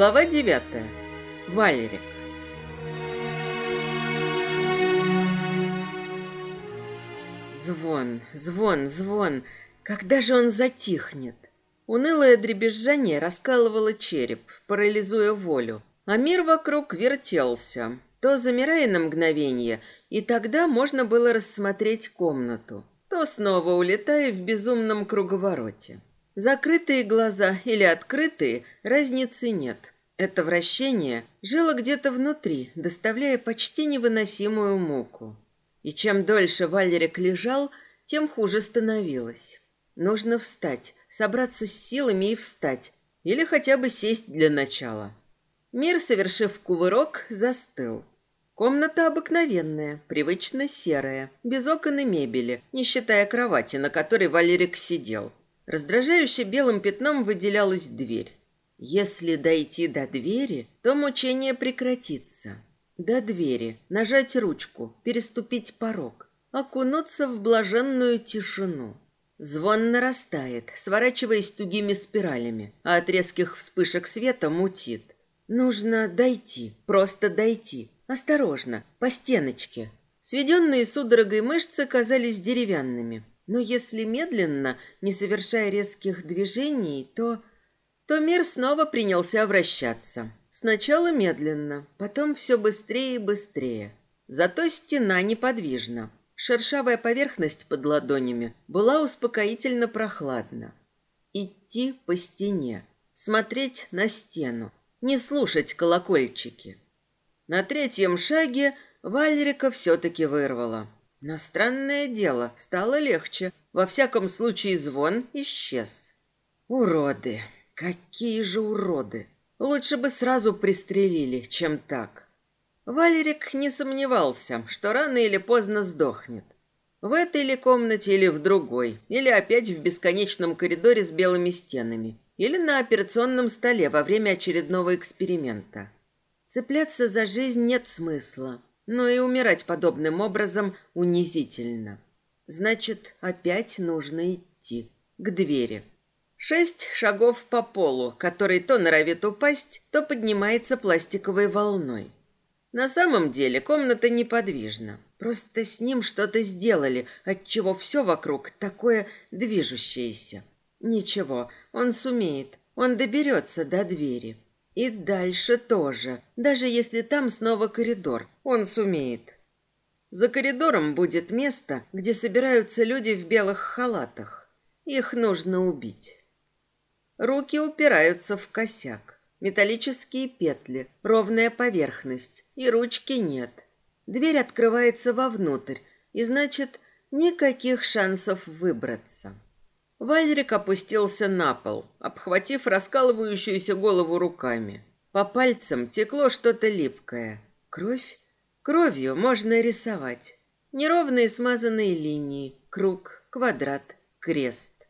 Глава девятая. Валерик. Звон, звон, звон. Когда же он затихнет? Унылое дребезжание раскалывало череп, парализуя волю, а мир вокруг вертелся, то замирая на мгновение, и тогда можно было рассмотреть комнату, то снова улетая в безумном круговороте. Закрытые глаза или открытые, разницы нет. Это вращение жило где-то внутри, доставляя почти невыносимую муку. И чем дольше Валерик лежал, тем хуже становилось. Нужно встать, собраться с силами и встать, или хотя бы сесть для начала. Мир, совершив кувырок, застыл. Комната обыкновенная, привычно серая, без окон и мебели, не считая кровати, на которой Валерик сидел. Раздражающе белым пятном выделялась дверь. Если дойти до двери, то мучение прекратится. До двери, нажать ручку, переступить порог, окунуться в блаженную тишину. Звон нарастает, сворачиваясь тугими спиралями, а от резких вспышек света мутит. Нужно дойти, просто дойти, осторожно, по стеночке. Сведенные судорогой мышцы казались деревянными, но если медленно, не совершая резких движений, то... то мир снова принялся вращаться. Сначала медленно, потом все быстрее и быстрее. Зато стена неподвижна. Шершавая поверхность под ладонями была успокоительно прохладна. Идти по стене, смотреть на стену, не слушать колокольчики. На третьем шаге Вальрика все-таки вырвала. Но странное дело, стало легче. Во всяком случае, звон исчез. Уроды! Какие же уроды! Лучше бы сразу пристрелили, чем так. Валерик не сомневался, что рано или поздно сдохнет. В этой ли комнате или в другой, или опять в бесконечном коридоре с белыми стенами, или на операционном столе во время очередного эксперимента. Цепляться за жизнь нет смысла но и умирать подобным образом унизительно. Значит, опять нужно идти к двери. Шесть шагов по полу, который то норовит упасть, то поднимается пластиковой волной. На самом деле комната неподвижна. Просто с ним что-то сделали, отчего все вокруг такое движущееся. Ничего, он сумеет, он доберется до двери. И дальше тоже, даже если там снова коридор, он сумеет. За коридором будет место, где собираются люди в белых халатах. Их нужно убить. Руки упираются в косяк. Металлические петли, ровная поверхность, и ручки нет. Дверь открывается вовнутрь, и значит, никаких шансов выбраться. Вальрик опустился на пол, обхватив раскалывающуюся голову руками. По пальцам текло что-то липкое. Кровь? Кровью можно рисовать. Неровные смазанные линии, круг, квадрат, крест.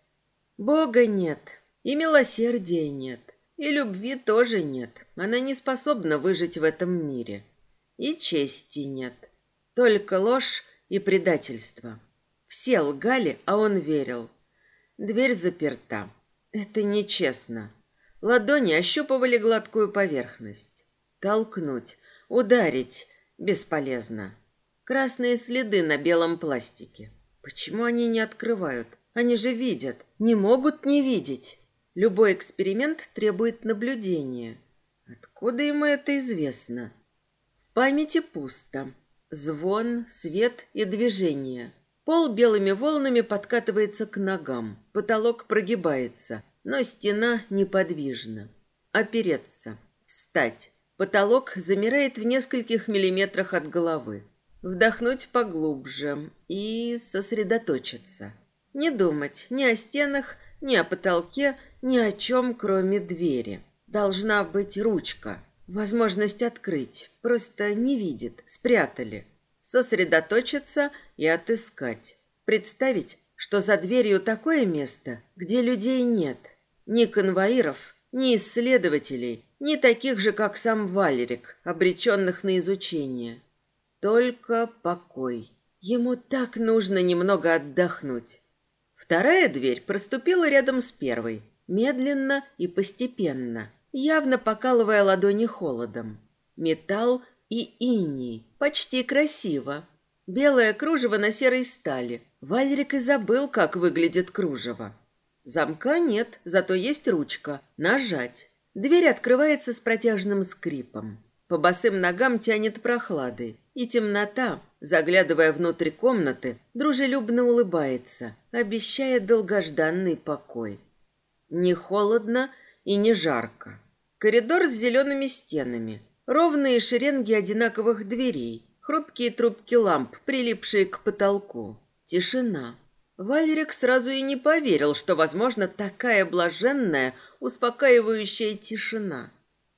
Бога нет, и милосердия нет, и любви тоже нет. Она не способна выжить в этом мире. И чести нет. Только ложь и предательство. Все лгали, а он верил. Дверь заперта. Это нечестно. Ладони ощупывали гладкую поверхность. Толкнуть, ударить бесполезно. Красные следы на белом пластике. Почему они не открывают? Они же видят. Не могут не видеть. Любой эксперимент требует наблюдения. Откуда ему это известно? В памяти пусто. Звон, свет и движение. Пол белыми волнами подкатывается к ногам. Потолок прогибается, но стена неподвижна. Опереться. Встать. Потолок замирает в нескольких миллиметрах от головы. Вдохнуть поглубже и сосредоточиться. Не думать ни о стенах, ни о потолке, ни о чем, кроме двери. Должна быть ручка. Возможность открыть. Просто не видит. Спрятали сосредоточиться и отыскать. Представить, что за дверью такое место, где людей нет. Ни конвоиров, ни исследователей, ни таких же, как сам Валерик, обреченных на изучение. Только покой. Ему так нужно немного отдохнуть. Вторая дверь проступила рядом с первой, медленно и постепенно. явно покалывая ладони холодом. Металл и иней. Почти красиво. Белое кружево на серой стали. Валерик и забыл, как выглядит кружево. Замка нет, зато есть ручка. Нажать. Дверь открывается с протяжным скрипом. По босым ногам тянет прохладой. И темнота, заглядывая внутрь комнаты, дружелюбно улыбается, обещая долгожданный покой. Не холодно и не жарко. Коридор с зелеными стенами, ровные шеренги одинаковых дверей, хрупкие трубки ламп, прилипшие к потолку. Тишина. Валерик сразу и не поверил, что возможно такая блаженная, успокаивающая тишина.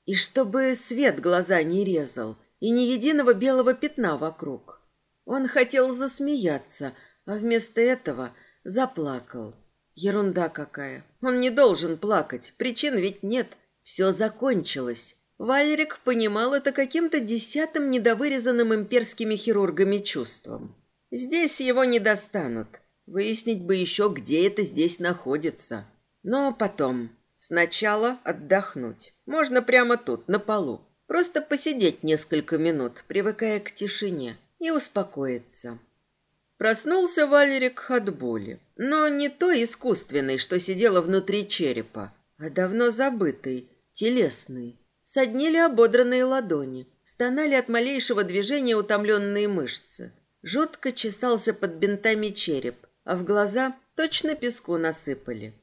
И чтобы свет глаза не резал, и ни единого белого пятна вокруг. Он хотел засмеяться, а вместо этого заплакал. Ерунда какая. Он не должен плакать, причин ведь нет. Все закончилось. Валерик понимал это каким-то десятым недовырезанным имперскими хирургами чувством. Здесь его не достанут. Выяснить бы еще, где это здесь находится. Но потом. Сначала отдохнуть. Можно прямо тут, на полу. Просто посидеть несколько минут, привыкая к тишине, и успокоиться. Проснулся Валерик от боли, но не той искусственной, что сидела внутри черепа, а давно забытой, телесной. Соднили ободранные ладони, стонали от малейшего движения утомленные мышцы. Жутко чесался под бинтами череп, а в глаза точно песку насыпали.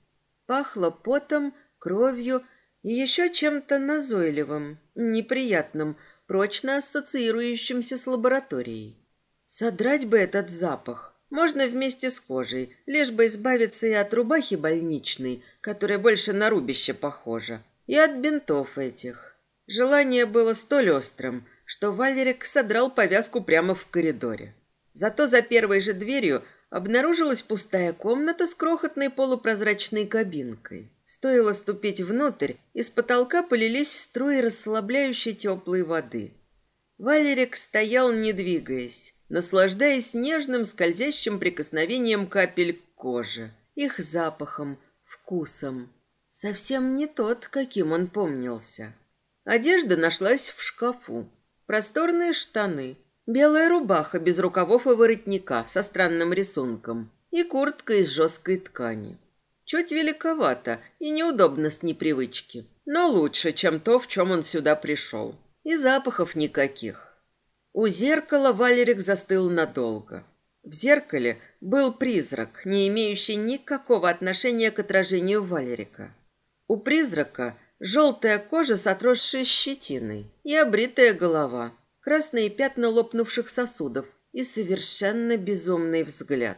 Пахло потом, кровью и еще чем-то назойливым, неприятным, прочно ассоциирующимся с лабораторией. Содрать бы этот запах. Можно вместе с кожей, лишь бы избавиться и от рубахи больничной, которая больше на рубище похожа, и от бинтов этих. Желание было столь острым, что Валерик содрал повязку прямо в коридоре. Зато за первой же дверью обнаружилась пустая комната с крохотной полупрозрачной кабинкой. Стоило ступить внутрь, из потолка полились струи расслабляющей теплой воды. Валерик стоял, не двигаясь наслаждаясь нежным скользящим прикосновением капель к коже, их запахом, вкусом. Совсем не тот, каким он помнился. Одежда нашлась в шкафу. Просторные штаны, белая рубаха без рукавов и воротника со странным рисунком и куртка из жесткой ткани. Чуть великовато и неудобно с непривычки, но лучше, чем то, в чем он сюда пришел. И запахов никаких. У зеркала Валерик застыл надолго. В зеркале был призрак, не имеющий никакого отношения к отражению Валерика. У призрака желтая кожа с отросшей щетиной и обритая голова, красные пятна лопнувших сосудов и совершенно безумный взгляд.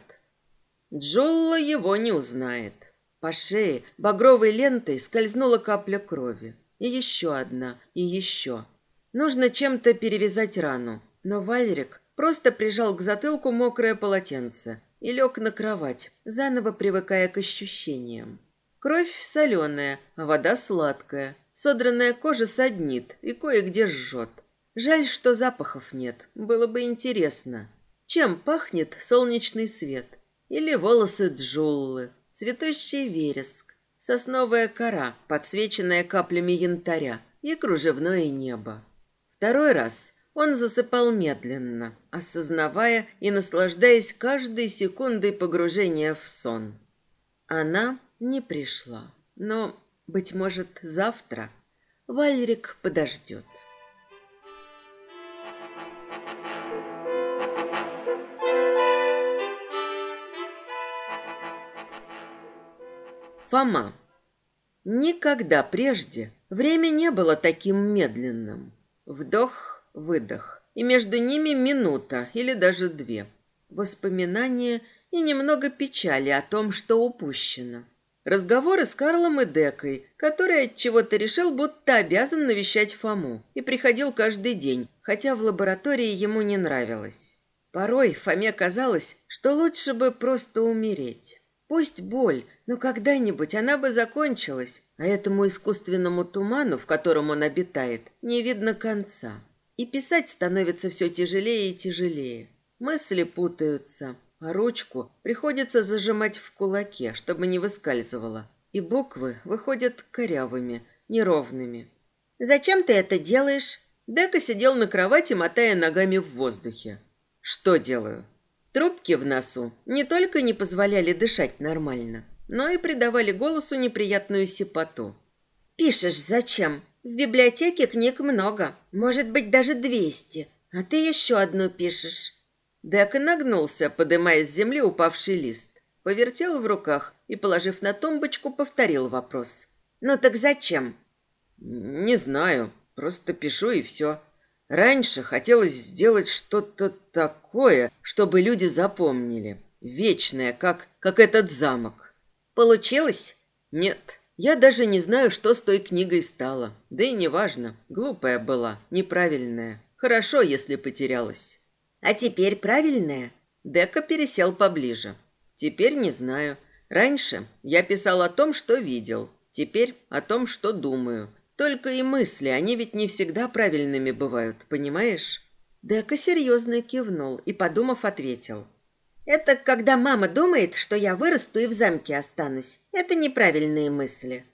Джолла его не узнает. По шее багровой лентой скользнула капля крови. И еще одна, и еще. Нужно чем-то перевязать рану. Но Вальрик просто прижал к затылку мокрое полотенце и лег на кровать, заново привыкая к ощущениям. Кровь соленая, а вода сладкая. Содранная кожа саднит и кое-где жжет. Жаль, что запахов нет. Было бы интересно. Чем пахнет солнечный свет? Или волосы джуллы, цветущий вереск, сосновая кора, подсвеченная каплями янтаря и кружевное небо. Второй раз он засыпал медленно, осознавая и наслаждаясь каждой секундой погружения в сон. Она не пришла, но, быть может, завтра Вальрик подождет. Фома. Никогда прежде время не было таким медленным. Вдох, выдох. И между ними минута или даже две. Воспоминания и немного печали о том, что упущено. Разговоры с Карлом и Декой, который от чего-то решил, будто обязан навещать Фому, и приходил каждый день, хотя в лаборатории ему не нравилось. Порой Фоме казалось, что лучше бы просто умереть. Пусть боль, но когда-нибудь она бы закончилась, а этому искусственному туману, в котором он обитает, не видно конца. И писать становится все тяжелее и тяжелее. Мысли путаются, а ручку приходится зажимать в кулаке, чтобы не выскальзывала. И буквы выходят корявыми, неровными. «Зачем ты это делаешь?» Дека сидел на кровати, мотая ногами в воздухе. «Что делаю?» Трубки в носу не только не позволяли дышать нормально, но и придавали голосу неприятную сипоту. «Пишешь зачем? В библиотеке книг много, может быть, даже двести, а ты еще одну пишешь». Дека нагнулся, подымая с земли упавший лист. Повертел в руках и, положив на тумбочку, повторил вопрос. «Ну так зачем?» «Не знаю. Просто пишу и все. Раньше хотелось сделать что-то такое, чтобы люди запомнили. Вечное, как, как этот замок. Получилось? Нет. Я даже не знаю, что с той книгой стало. Да и неважно. Глупая была, неправильная. Хорошо, если потерялась. А теперь правильная? Дека пересел поближе. Теперь не знаю. Раньше я писал о том, что видел. Теперь о том, что думаю. Только и мысли, они ведь не всегда правильными бывают, понимаешь? Дека серьезно кивнул и, подумав, ответил. Это когда мама думает, что я вырасту и в замке останусь. Это неправильные мысли.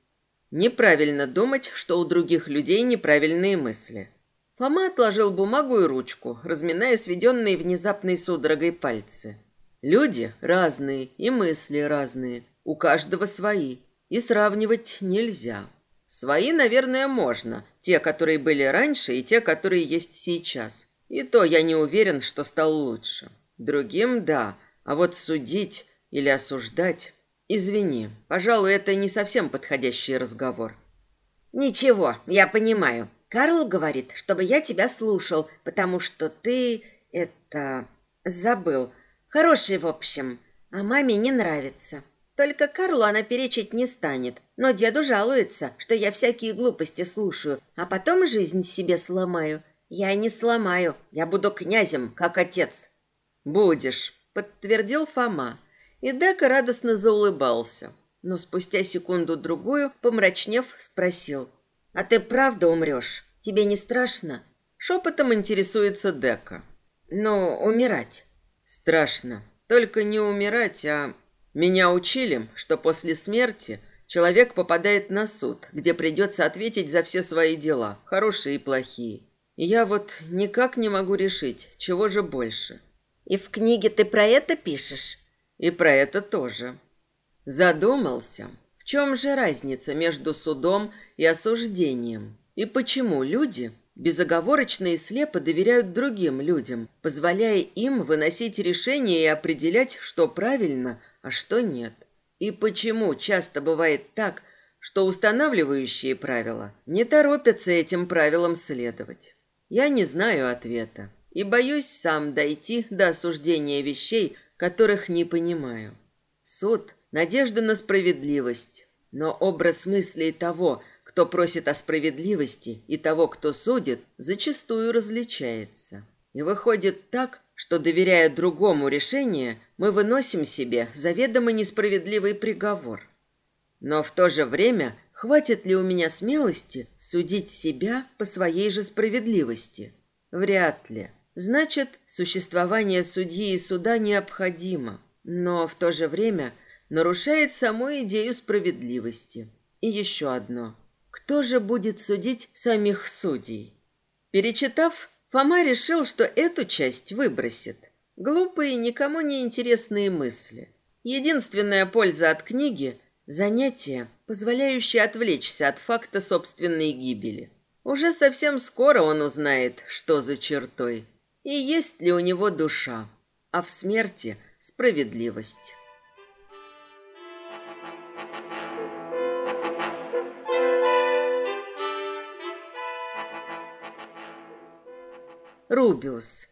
Неправильно думать, что у других людей неправильные мысли. Фома отложил бумагу и ручку, разминая сведенные внезапной судорогой пальцы. Люди разные и мысли разные, у каждого свои, и сравнивать нельзя. Свои, наверное, можно, те, которые были раньше, и те, которые есть сейчас. И то я не уверен, что стал лучше. Другим – да, а вот судить или осуждать – извини, пожалуй, это не совсем подходящий разговор. Ничего, я понимаю. Карл говорит, чтобы я тебя слушал, потому что ты это забыл. Хороший, в общем, а маме не нравится. Только Карлу она перечить не станет. Но деду жалуется, что я всякие глупости слушаю, а потом жизнь себе сломаю. Я не сломаю, я буду князем, как отец. Будешь, подтвердил Фома. И Дека радостно заулыбался. Но спустя секунду-другую, помрачнев, спросил. «А ты правда умрешь? Тебе не страшно?» Шепотом интересуется Дека. «Ну, умирать». Страшно. Только не умирать, а... Меня учили, что после смерти человек попадает на суд, где придется ответить за все свои дела, хорошие и плохие. Я вот никак не могу решить, чего же больше. И в книге ты про это пишешь? И про это тоже. Задумался, в чем же разница между судом и осуждением? И почему люди безоговорочно и слепо доверяют другим людям, позволяя им выносить решения и определять, что правильно, а что нет. И почему часто бывает так, что устанавливающие правила не торопятся этим правилам следовать? Я не знаю ответа и боюсь сам дойти до осуждения вещей, которых не понимаю. Суд – надежда на справедливость, но образ мыслей того – кто просит о справедливости, и того, кто судит, зачастую различается. И выходит так, что, доверяя другому решению, мы выносим себе заведомо несправедливый приговор. Но в то же время хватит ли у меня смелости судить себя по своей же справедливости? Вряд ли. Значит, существование судьи и суда необходимо, но в то же время нарушает саму идею справедливости. И еще одно – кто же будет судить самих судей? Перечитав, Фома решил, что эту часть выбросит. Глупые, никому не интересные мысли. Единственная польза от книги – занятие, позволяющее отвлечься от факта собственной гибели. Уже совсем скоро он узнает, что за чертой, и есть ли у него душа, а в смерти – справедливость. Рубиус.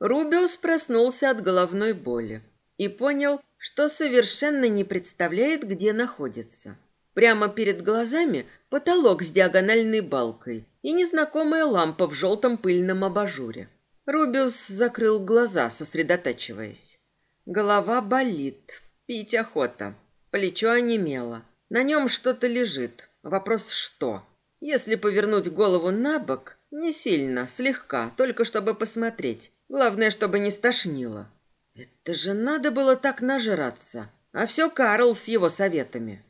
Рубиус проснулся от головной боли и понял, что совершенно не представляет, где находится. Прямо перед глазами потолок с диагональной балкой и незнакомая лампа в желтом пыльном абажуре. Рубиус закрыл глаза, сосредотачиваясь. Голова болит, пить охота, плечо онемело. На нем что-то лежит. Вопрос что? Если повернуть голову на бок, не сильно, слегка, только чтобы посмотреть. Главное, чтобы не стошнило. Это же надо было так нажраться. А все Карл с его советами.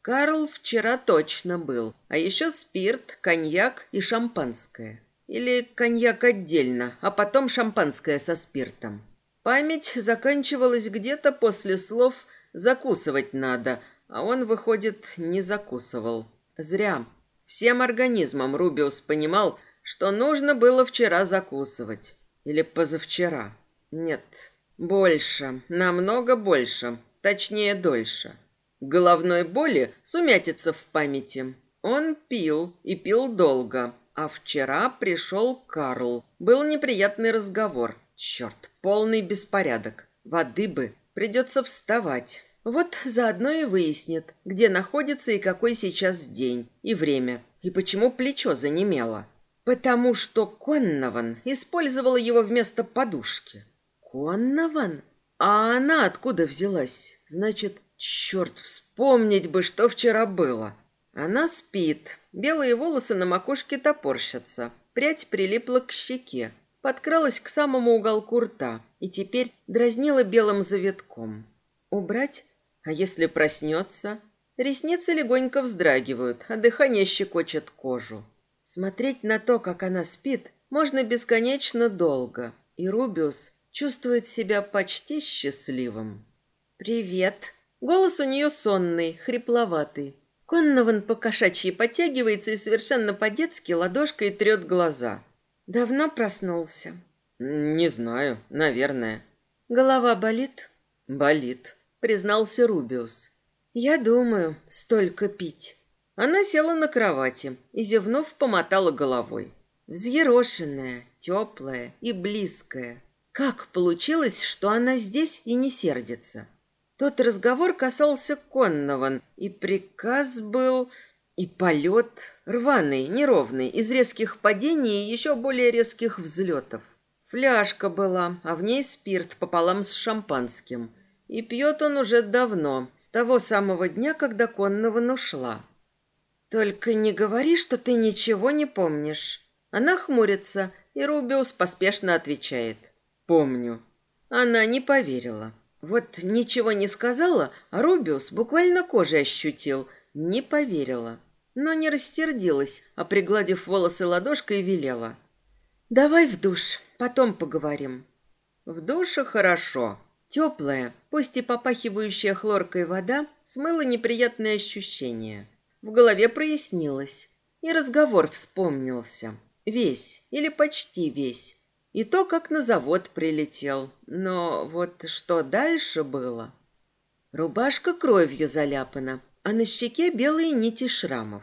Карл вчера точно был, а еще спирт, коньяк и шампанское. Или коньяк отдельно, а потом шампанское со спиртом. Память заканчивалась где-то после слов «закусывать надо», а он, выходит, не закусывал. Зря. Всем организмом Рубиус понимал, что нужно было вчера закусывать. Или позавчера. Нет, больше, намного больше, точнее дольше. Головной боли сумятится в памяти. Он пил и пил долго, а вчера пришел Карл. Был неприятный разговор. Черт, полный беспорядок. Воды бы. Придется вставать. Вот заодно и выяснит, где находится и какой сейчас день и время, и почему плечо занемело. Потому что Коннован использовала его вместо подушки. Коннован? А она откуда взялась? Значит, черт, вспомнить бы, что вчера было. Она спит, белые волосы на макушке топорщатся, прядь прилипла к щеке, подкралась к самому уголку рта и теперь дразнила белым завитком. Убрать? А если проснется? Ресницы легонько вздрагивают, а дыхание щекочет кожу. Смотреть на то, как она спит, можно бесконечно долго, и Рубиус чувствует себя почти счастливым. «Привет!» Голос у нее сонный, хрипловатый. Коннован по-кошачьи подтягивается и совершенно по-детски ладошкой трет глаза. Давно проснулся? Не знаю, наверное. Голова болит? Болит, признался Рубиус. Я думаю, столько пить. Она села на кровати и, зевнув, помотала головой. Взъерошенная, теплая и близкая. Как получилось, что она здесь и не сердится? Тот разговор касался Коннован, и приказ был... И полет рваный, неровный, из резких падений и еще более резких взлетов. Фляжка была, а в ней спирт пополам с шампанским. И пьет он уже давно, с того самого дня, когда Коннован ушла. «Только не говори, что ты ничего не помнишь». Она хмурится, и Рубиус поспешно отвечает. «Помню». Она не поверила. Вот ничего не сказала, а Рубиус буквально кожей ощутил. Не поверила. Но не рассердилась, а, пригладив волосы ладошкой, велела. «Давай в душ, потом поговорим». В душе хорошо. Теплая, пусть и попахивающая хлоркой вода, смыла неприятные ощущения. В голове прояснилось. И разговор вспомнился. Весь, или почти весь. И то, как на завод прилетел. Но вот что дальше было? Рубашка кровью заляпана, а на щеке белые нити шрамов.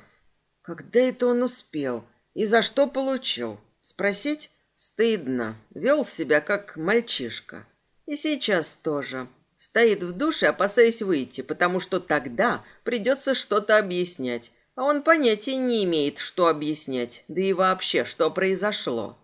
Когда это он успел? И за что получил? Спросить? Стыдно. Вел себя как мальчишка. И сейчас тоже. Стоит в душе, опасаясь выйти, потому что тогда придется что-то объяснять. А он понятия не имеет, что объяснять, да и вообще, что произошло.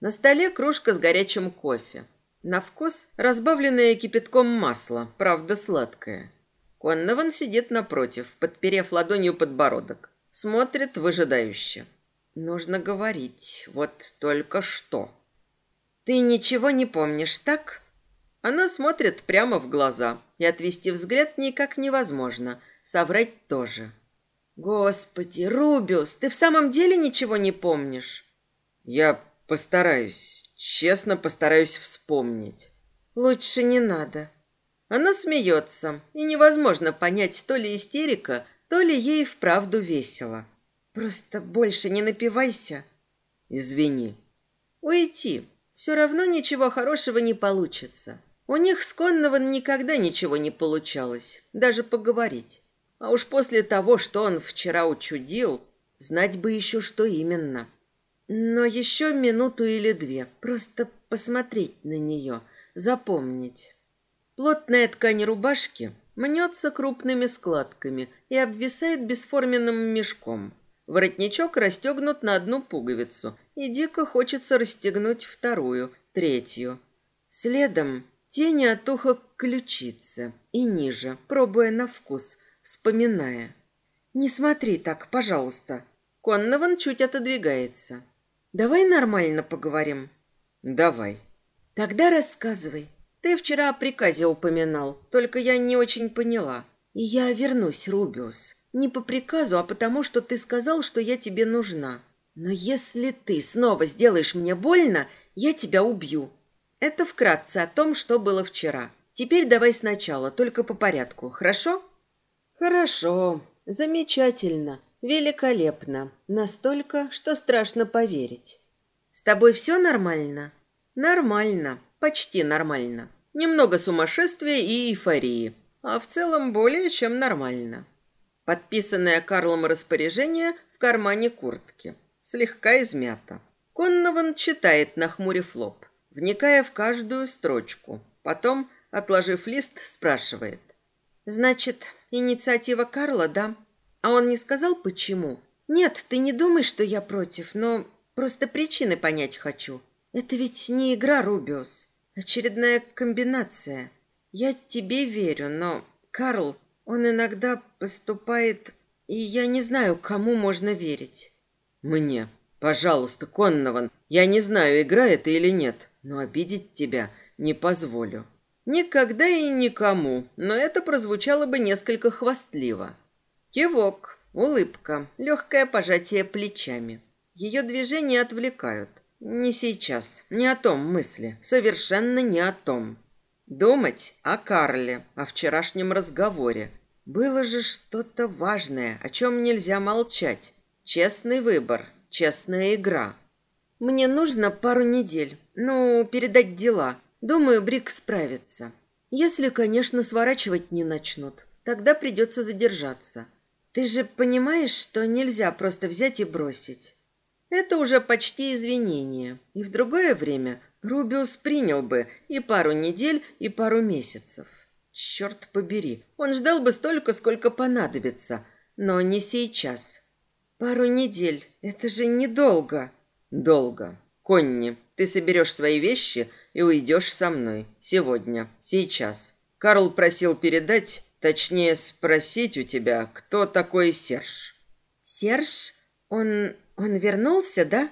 На столе кружка с горячим кофе. На вкус разбавленное кипятком масло, правда сладкое. Коннован сидит напротив, подперев ладонью подбородок. Смотрит выжидающе. Нужно говорить, вот только что. Ты ничего не помнишь, так? Она смотрит прямо в глаза, и отвести взгляд никак невозможно, соврать тоже. Господи, Рубиус, ты в самом деле ничего не помнишь? Я Постараюсь, честно постараюсь вспомнить. Лучше не надо. Она смеется, и невозможно понять, то ли истерика, то ли ей вправду весело. Просто больше не напивайся. Извини. Уйти. Все равно ничего хорошего не получится. У них с Коннован никогда ничего не получалось, даже поговорить. А уж после того, что он вчера учудил, знать бы еще, что именно. Но еще минуту или две, просто посмотреть на нее, запомнить. Плотная ткань рубашки мнется крупными складками и обвисает бесформенным мешком. Воротничок расстегнут на одну пуговицу, и дико хочется расстегнуть вторую, третью. Следом тени от уха к и ниже, пробуя на вкус, вспоминая. «Не смотри так, пожалуйста». Коннован чуть отодвигается. Давай нормально поговорим. Давай. Тогда рассказывай. Ты вчера о приказе упоминал, только я не очень поняла. И я вернусь, Рубиус. Не по приказу, а потому, что ты сказал, что я тебе нужна. Но если ты снова сделаешь мне больно, я тебя убью. Это вкратце о том, что было вчера. Теперь давай сначала, только по порядку, хорошо? Хорошо. Замечательно. Великолепно. Настолько, что страшно поверить. С тобой все нормально? Нормально. Почти нормально. Немного сумасшествия и эйфории. А в целом более чем нормально. Подписанное Карлом распоряжение в кармане куртки. Слегка измято. Коннован читает, нахмурив лоб, вникая в каждую строчку. Потом, отложив лист, спрашивает. «Значит, инициатива Карла, да? А он не сказал, почему?» «Нет, ты не думай, что я против, но просто причины понять хочу. Это ведь не игра, Рубиус. Очередная комбинация. Я тебе верю, но Карл, он иногда поступает, и я не знаю, кому можно верить. Мне. Пожалуйста, Коннован, я не знаю, игра это или нет, но обидеть тебя не позволю. Никогда и никому, но это прозвучало бы несколько хвастливо. Кивок, улыбка, легкое пожатие плечами. Ее движения отвлекают. Не сейчас, не о том мысли, совершенно не о том. Думать о Карле, о вчерашнем разговоре. Было же что-то важное, о чем нельзя молчать. Честный выбор, честная игра. Мне нужно пару недель, ну, передать дела. Думаю, Брик справится. Если, конечно, сворачивать не начнут, тогда придется задержаться. Ты же понимаешь, что нельзя просто взять и бросить. Это уже почти извинение. И в другое время Рубиус принял бы и пару недель, и пару месяцев. Черт побери, он ждал бы столько, сколько понадобится, но не сейчас. Пару недель, это же недолго. Долго. Конни, ты соберешь свои вещи и уйдешь со мной. Сегодня, сейчас. Карл просил передать, точнее спросить у тебя, кто такой Серж. Серж? Он он вернулся, да?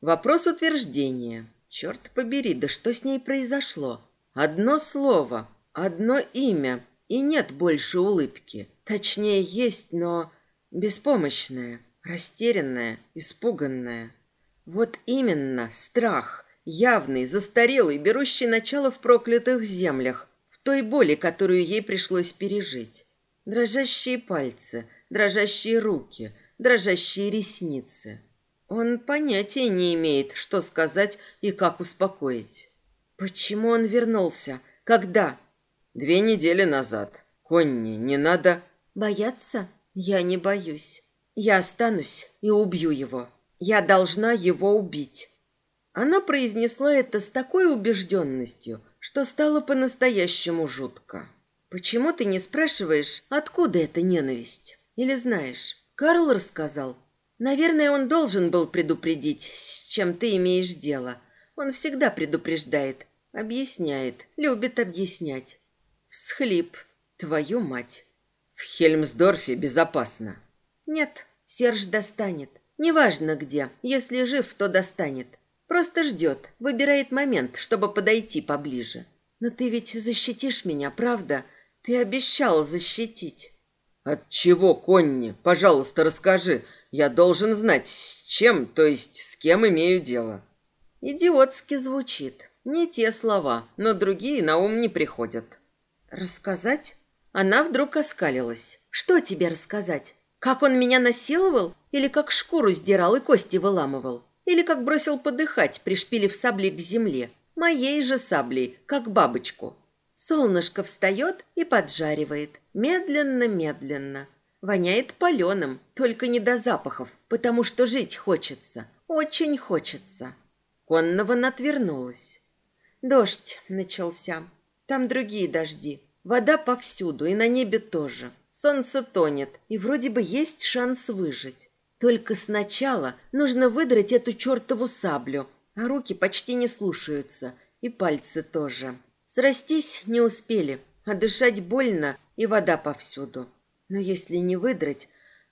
Вопрос утверждения. Черт побери, да что с ней произошло? Одно слово, одно имя, и нет больше улыбки. Точнее, есть, но беспомощная, растерянная, испуганная. Вот именно страх, явный, застарелый, берущий начало в проклятых землях, той боли, которую ей пришлось пережить. Дрожащие пальцы, дрожащие руки, дрожащие ресницы. Он понятия не имеет, что сказать и как успокоить. Почему он вернулся? Когда? Две недели назад. Конни, не надо... Бояться? Я не боюсь. Я останусь и убью его. Я должна его убить. Она произнесла это с такой убежденностью, что стало по-настоящему жутко. Почему ты не спрашиваешь, откуда эта ненависть? Или знаешь? Карл рассказал. Наверное, он должен был предупредить, с чем ты имеешь дело. Он всегда предупреждает, объясняет, любит объяснять. Всхлип. Твою мать. В Хельмсдорфе безопасно. Нет, Серж достанет. Неважно где, если жив, то достанет. Просто ждет, выбирает момент, чтобы подойти поближе. Но ты ведь защитишь меня, правда? Ты обещал защитить. От чего, Конни? Пожалуйста, расскажи. Я должен знать, с чем, то есть с кем имею дело. Идиотски звучит. Не те слова, но другие на ум не приходят. Рассказать? Она вдруг оскалилась. Что тебе рассказать? Как он меня насиловал? Или как шкуру сдирал и кости выламывал? Или как бросил подыхать, пришпилив саблей к земле? Моей же саблей, как бабочку. Солнышко встает и поджаривает. Медленно-медленно. Воняет паленым, только не до запахов, потому что жить хочется. Очень хочется. Коннован отвернулась. Дождь начался. Там другие дожди. Вода повсюду, и на небе тоже. Солнце тонет, и вроде бы есть шанс выжить. Только сначала нужно выдрать эту чертову саблю, а руки почти не слушаются, и пальцы тоже. Срастись не успели, а дышать больно и вода повсюду. Но если не выдрать,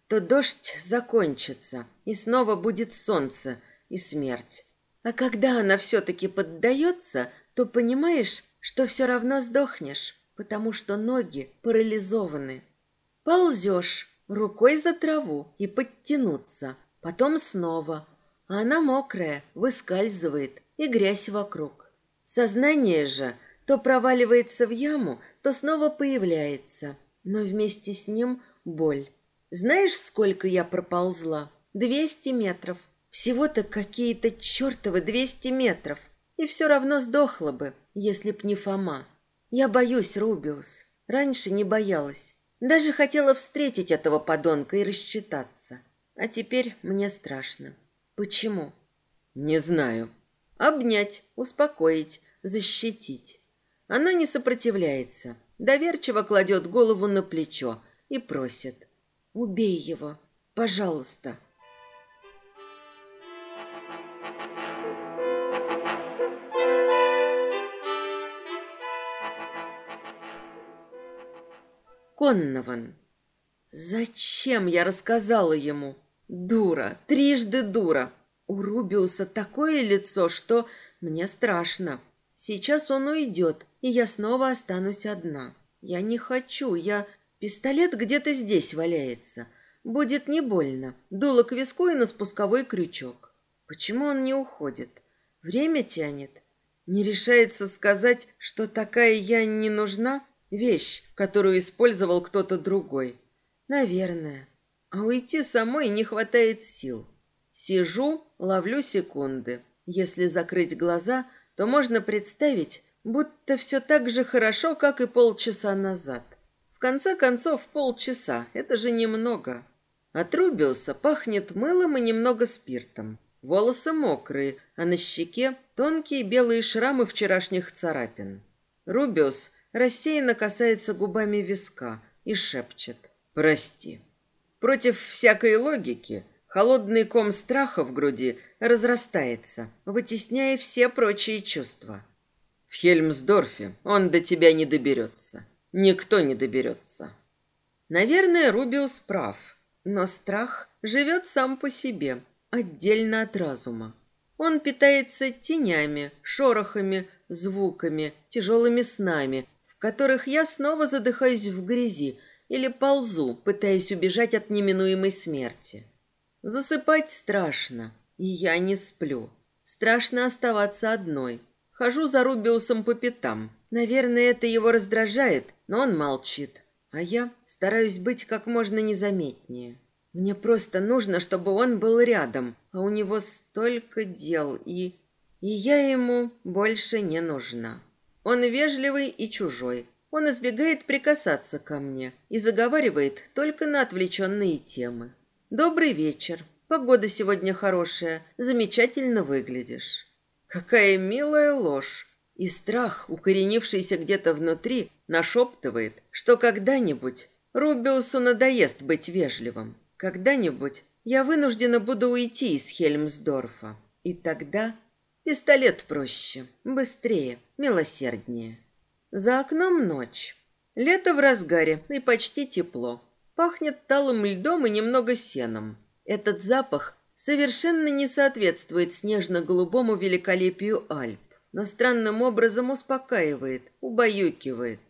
то дождь закончится, и снова будет солнце и смерть. А когда она все-таки поддается, то понимаешь, что все равно сдохнешь, потому что ноги парализованы. Ползешь, рукой за траву и подтянуться, потом снова. А она мокрая, выскальзывает, и грязь вокруг. Сознание же то проваливается в яму, то снова появляется, но вместе с ним боль. Знаешь, сколько я проползла? Двести метров. Всего-то какие-то чертовы двести метров. И все равно сдохла бы, если б не Фома. Я боюсь, Рубиус. Раньше не боялась. Даже хотела встретить этого подонка и рассчитаться. А теперь мне страшно. Почему? Не знаю. Обнять, успокоить, защитить. Она не сопротивляется. Доверчиво кладет голову на плечо и просит. «Убей его, пожалуйста». Коннован. Зачем я рассказала ему? Дура, трижды дура. У Рубиуса такое лицо, что мне страшно. Сейчас он уйдет, и я снова останусь одна. Я не хочу, я... Пистолет где-то здесь валяется. Будет не больно. Дуло к виску и на спусковой крючок. Почему он не уходит? Время тянет. Не решается сказать, что такая я не нужна? Вещь, которую использовал кто-то другой. Наверное. А уйти самой не хватает сил. Сижу, ловлю секунды. Если закрыть глаза, то можно представить, будто все так же хорошо, как и полчаса назад. В конце концов, полчаса – это же немного. От Рубиуса пахнет мылом и немного спиртом. Волосы мокрые, а на щеке тонкие белые шрамы вчерашних царапин. Рубиус рассеянно касается губами виска и шепчет «Прости». Против всякой логики холодный ком страха в груди разрастается, вытесняя все прочие чувства. В Хельмсдорфе он до тебя не доберется. Никто не доберется. Наверное, Рубиус прав, но страх живет сам по себе, отдельно от разума. Он питается тенями, шорохами, звуками, тяжелыми снами, которых я снова задыхаюсь в грязи или ползу, пытаясь убежать от неминуемой смерти. Засыпать страшно, и я не сплю. Страшно оставаться одной. Хожу за Рубиусом по пятам. Наверное, это его раздражает, но он молчит. А я стараюсь быть как можно незаметнее. Мне просто нужно, чтобы он был рядом, а у него столько дел, и... И я ему больше не нужна. Он вежливый и чужой. Он избегает прикасаться ко мне и заговаривает только на отвлеченные темы. «Добрый вечер. Погода сегодня хорошая. Замечательно выглядишь». Какая милая ложь. И страх, укоренившийся где-то внутри, нашептывает, что когда-нибудь Рубиусу надоест быть вежливым. Когда-нибудь я вынуждена буду уйти из Хельмсдорфа. И тогда Пистолет проще, быстрее, милосерднее. За окном ночь. Лето в разгаре и почти тепло. Пахнет талым льдом и немного сеном. Этот запах совершенно не соответствует снежно-голубому великолепию Альп, но странным образом успокаивает, убаюкивает.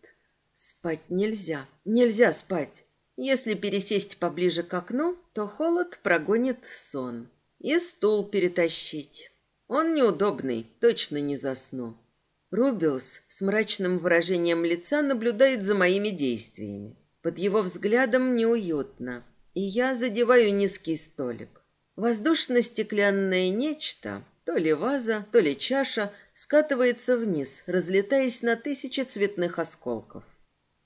Спать нельзя, нельзя спать. Если пересесть поближе к окну, то холод прогонит сон. И стул перетащить. Он неудобный, точно не засну. Рубиус с мрачным выражением лица наблюдает за моими действиями. Под его взглядом неуютно, и я задеваю низкий столик. Воздушно-стеклянное нечто, то ли ваза, то ли чаша, скатывается вниз, разлетаясь на тысячи цветных осколков.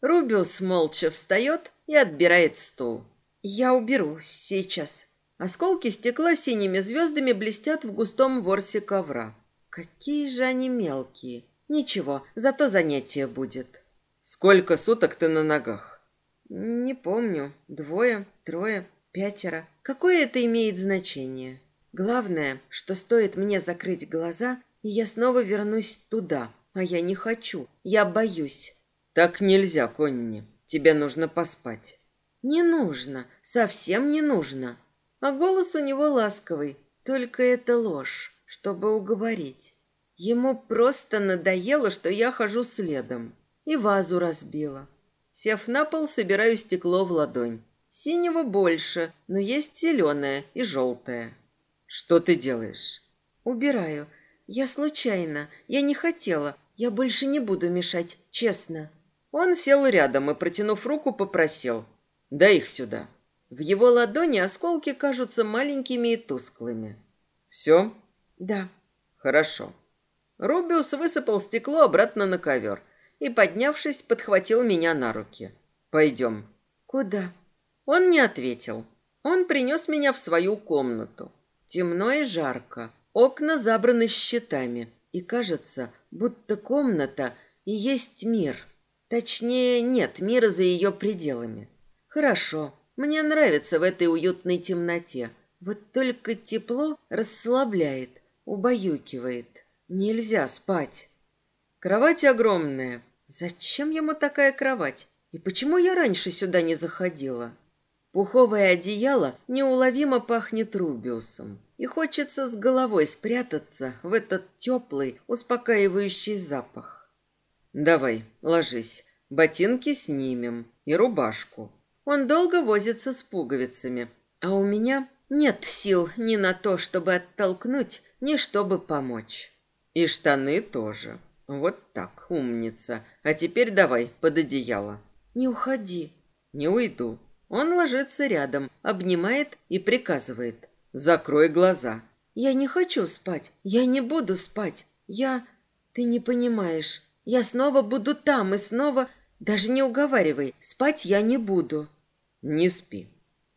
Рубиус молча встает и отбирает стул. «Я уберу сейчас», Осколки стекла синими звездами блестят в густом ворсе ковра. Какие же они мелкие. Ничего, зато занятие будет. Сколько суток ты на ногах? Не помню. Двое, трое, пятеро. Какое это имеет значение? Главное, что стоит мне закрыть глаза, и я снова вернусь туда. А я не хочу. Я боюсь. Так нельзя, Конни. Тебе нужно поспать. Не нужно. Совсем не нужно а голос у него ласковый, только это ложь, чтобы уговорить. Ему просто надоело, что я хожу следом, и вазу разбила. Сев на пол, собираю стекло в ладонь. Синего больше, но есть зеленое и желтое. Что ты делаешь? Убираю. Я случайно. Я не хотела. Я больше не буду мешать, честно. Он сел рядом и, протянув руку, попросил. «Дай их сюда». В его ладони осколки кажутся маленькими и тусклыми. «Все?» «Да». «Хорошо». Рубиус высыпал стекло обратно на ковер и, поднявшись, подхватил меня на руки. «Пойдем». «Куда?» Он не ответил. Он принес меня в свою комнату. Темно и жарко. Окна забраны щитами. И кажется, будто комната и есть мир. Точнее, нет мира за ее пределами. Хорошо, мне нравится в этой уютной темноте. Вот только тепло расслабляет, убаюкивает. Нельзя спать. Кровать огромная. Зачем ему такая кровать? И почему я раньше сюда не заходила? Пуховое одеяло неуловимо пахнет рубиусом. И хочется с головой спрятаться в этот теплый, успокаивающий запах. «Давай, ложись. Ботинки снимем. И рубашку». Он долго возится с пуговицами, а у меня нет сил ни на то, чтобы оттолкнуть, ни чтобы помочь. И штаны тоже. Вот так, умница. А теперь давай под одеяло. Не уходи. Не уйду. Он ложится рядом, обнимает и приказывает. Закрой глаза. Я не хочу спать. Я не буду спать. Я... Ты не понимаешь. Я снова буду там и снова... Даже не уговаривай. Спать я не буду. Не спи.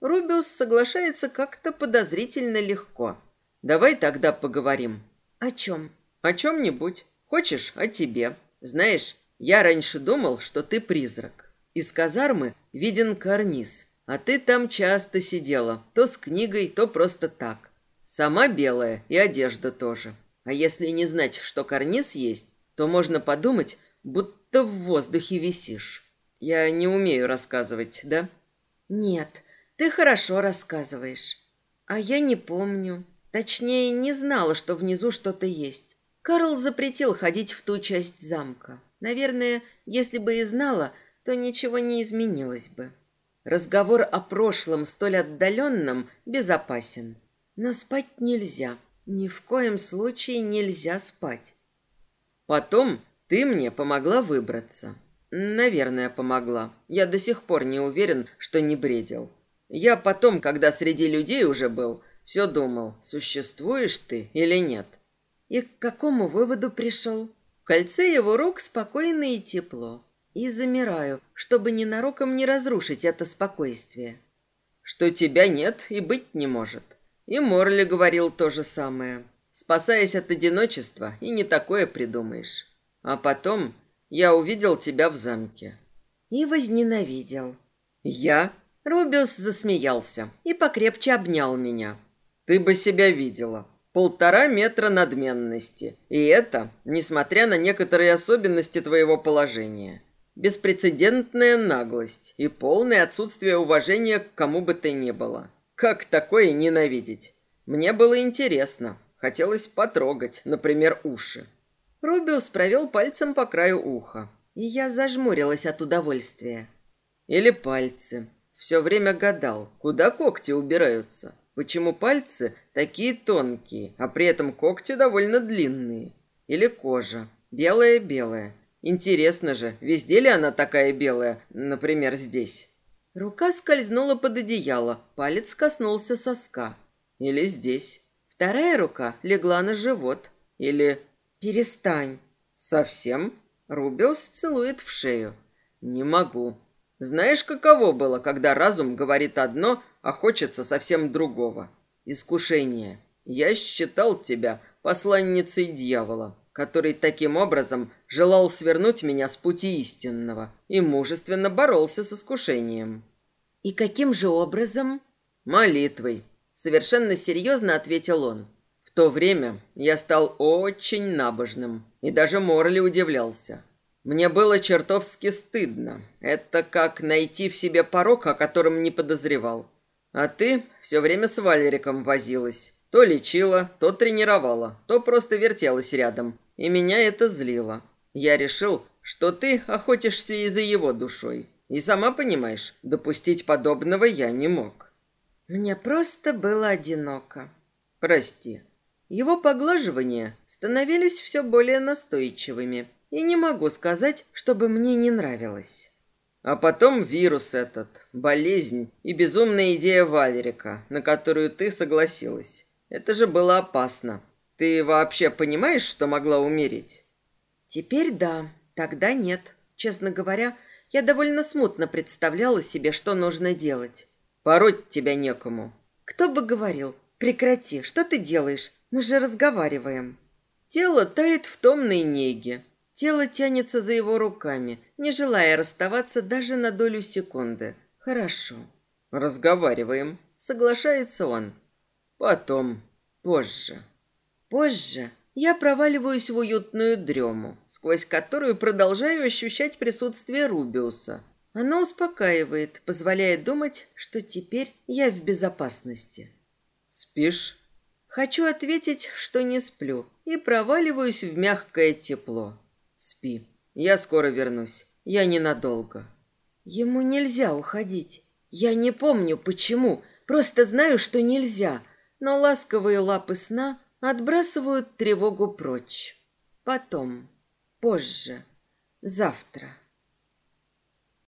Рубиус соглашается как-то подозрительно легко. Давай тогда поговорим. О чем? О чем-нибудь. Хочешь, о тебе. Знаешь, я раньше думал, что ты призрак. Из казармы виден карниз, а ты там часто сидела, то с книгой, то просто так. Сама белая и одежда тоже. А если не знать, что карниз есть, то можно подумать, будто в воздухе висишь. Я не умею рассказывать, да? Нет, ты хорошо рассказываешь. А я не помню. Точнее, не знала, что внизу что-то есть. Карл запретил ходить в ту часть замка. Наверное, если бы и знала, то ничего не изменилось бы. Разговор о прошлом столь отдаленном безопасен. Но спать нельзя. Ни в коем случае нельзя спать. Потом ты мне помогла выбраться. Наверное, помогла. Я до сих пор не уверен, что не бредил. Я потом, когда среди людей уже был, все думал, существуешь ты или нет. И к какому выводу пришел? В кольце его рук спокойно и тепло и замираю, чтобы ненароком не разрушить это спокойствие. Что тебя нет и быть не может. И Морли говорил то же самое. Спасаясь от одиночества, и не такое придумаешь. А потом я увидел тебя в замке. И возненавидел. Я? Рубиус засмеялся и покрепче обнял меня. Ты бы себя видела. Полтора метра надменности. И это, несмотря на некоторые особенности твоего положения беспрецедентная наглость и полное отсутствие уважения к кому бы то ни было. Как такое ненавидеть? Мне было интересно. Хотелось потрогать, например, уши. Рубиус провел пальцем по краю уха, и я зажмурилась от удовольствия. Или пальцы. Все время гадал, куда когти убираются. Почему пальцы такие тонкие, а при этом когти довольно длинные? Или кожа, белая-белая, Интересно же, везде ли она такая белая, например, здесь? Рука скользнула под одеяло, палец коснулся соска. Или здесь. Вторая рука легла на живот. Или... Перестань. Совсем? Рубиус целует в шею. Не могу. Знаешь, каково было, когда разум говорит одно, а хочется совсем другого? Искушение. Я считал тебя посланницей дьявола который таким образом желал свернуть меня с пути истинного и мужественно боролся с искушением. «И каким же образом?» «Молитвой», — совершенно серьезно ответил он. «В то время я стал очень набожным, и даже Морли удивлялся. Мне было чертовски стыдно. Это как найти в себе порог, о котором не подозревал. А ты все время с Валериком возилась. То лечила, то тренировала, то просто вертелась рядом, и меня это злило. Я решил, что ты охотишься и за его душой. И сама понимаешь, допустить подобного я не мог. Мне просто было одиноко. Прости. Его поглаживания становились все более настойчивыми, и не могу сказать, чтобы мне не нравилось. А потом вирус этот, болезнь и безумная идея Валерика, на которую ты согласилась. Это же было опасно. Ты вообще понимаешь, что могла умереть? Теперь да, тогда нет. Честно говоря, я довольно смутно представляла себе, что нужно делать. Пороть тебя некому. Кто бы говорил, прекрати, что ты делаешь? Мы же разговариваем. Тело тает в томной неге. Тело тянется за его руками, не желая расставаться даже на долю секунды. Хорошо. Разговариваем. Соглашается он. Потом, позже. Позже я проваливаюсь в уютную дрему, сквозь которую продолжаю ощущать присутствие Рубиуса. Оно успокаивает, позволяя думать, что теперь я в безопасности. «Спишь?» Хочу ответить, что не сплю, и проваливаюсь в мягкое тепло. «Спи. Я скоро вернусь. Я ненадолго». Ему нельзя уходить. Я не помню, почему, просто знаю, что нельзя, но ласковые лапы сна отбрасывают тревогу прочь. Потом, позже, завтра.